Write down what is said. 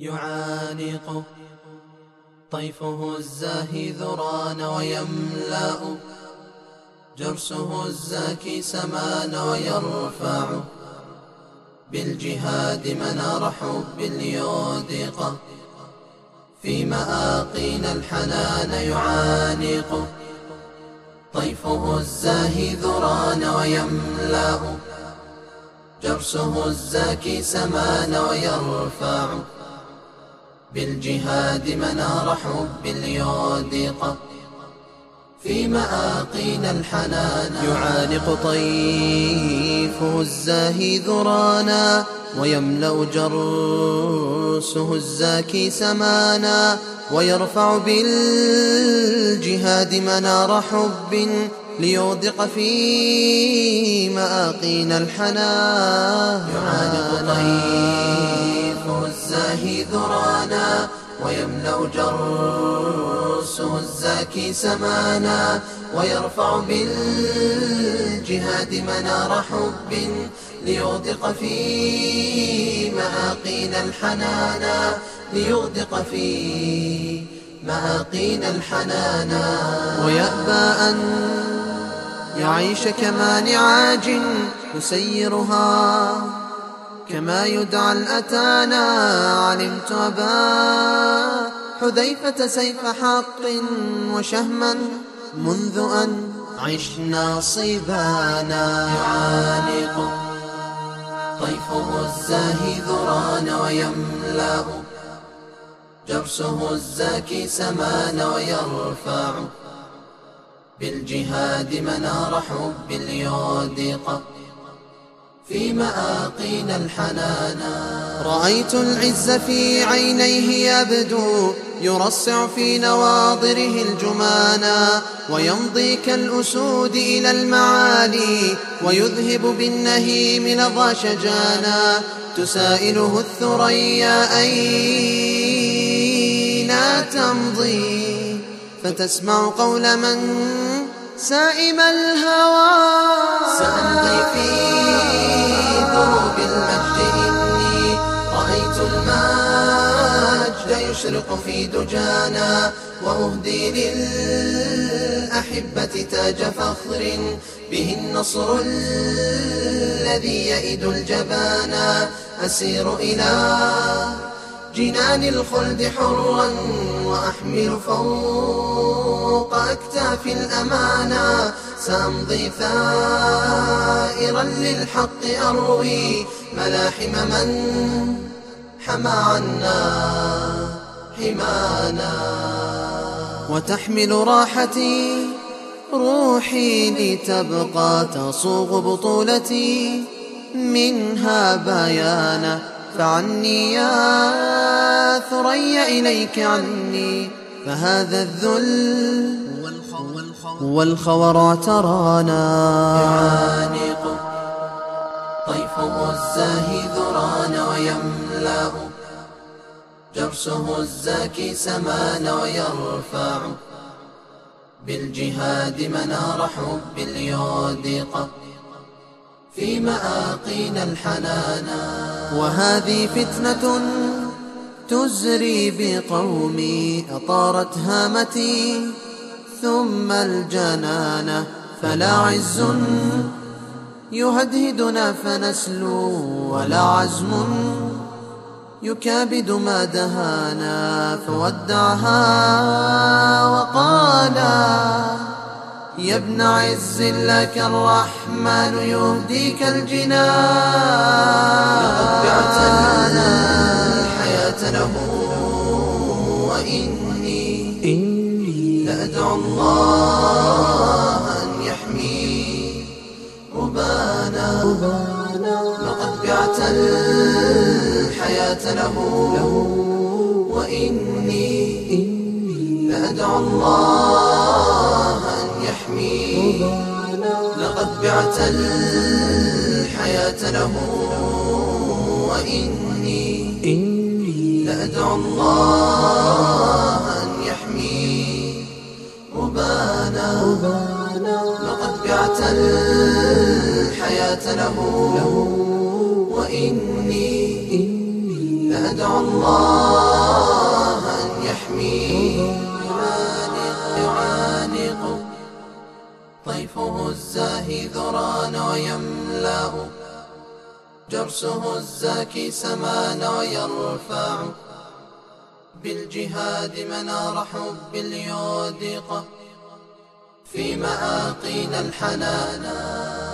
يعانق طيفه الزاهي ذران ويملأ جرسه الزاكي سمان ويرفع بالجهاد منار حب ليودق في مآقين الحنان يعانق طيفه الزاهي ذران ويملأ جرسه الزاكي سمان ويرفع بالجهاد منار حب ليودق في مآقين الحنان يعانق طيفه الزاهي ذرانا ويملأ جرسه الزاكي سمانا ويرفع بالجهاد منار حب ليودق في مآقين الحنان يعانق طيفه الزاهي ذرانا ويملأ جرسه الزاكي سمانا ويرفع بالجهاد منار حب ليغدق في مآقين الحنانا ليغدق في مآقين الحنانا. ويأبى أن يعيش كما نعاج يسيرها. كما يدعى الأتانا علمت أبا حذيفة سيف حق وشهما منذ أن عشنا صبانا يعانق طيفه الزاهي ذران ويملأ جرسه الزاكي سمان ويرفع بالجهاد منار حب ليودق في مآقين الحنانا. رأيت العز في عينيه يبدو يرصع في نواضره الجمانا. ويمضي كالأسود إلى المعالي ويذهب بالنهيم لظى شجانا. تسائله الثريا أين تمضي؟ فتسمع قول من؟ سائم الهوى. رأيت المجد يشرق في دجانا وأهدي للأحبة تاج فخر به النصر الذي يئد الجبانا أسير إلى جنان الخلد حرا وأحمل فوق أكتاف الأمانة سأمضي ثائرا للحق أروي ملاحم من حمى عنا حمانا. وتحمل راحتي روحي لتبقى تصوغ بطولتي. منها بيانا فعني يا ثريا إليك عني. فهذا الذل والخور ترانا يعانق طيفه الزاهي ذران ويملأ. جرسه الزاكي سمان ويرفع. بالجهاد منار حب ليودق في مآقين الحنانا وهذه فتنة تزري بقومي أطارت هامتي ثم الجنانة فلا عز يهدهدنا فنسلو ولا عزم. يكابد ما دهانا فودعها وقالا. يا ابن عز لك الرحمن يهديك لقد بعت الجنان الحياة له وإني إني لأدعو الله لقد بعت الحياة له وإني لأدعو الله أن يحمي. لقد بعت الحياة له وإني إني لأدعو الله أن يحمي. ربانا لقد بعت الحياة الحياة له وإني لأدعو الله أن يحميني يعانق طيفه الزاهي ذران ويملأ جرسه الزاكي سمان ويرفع بالجهاد منار حب ليودق في مآقين الحنانات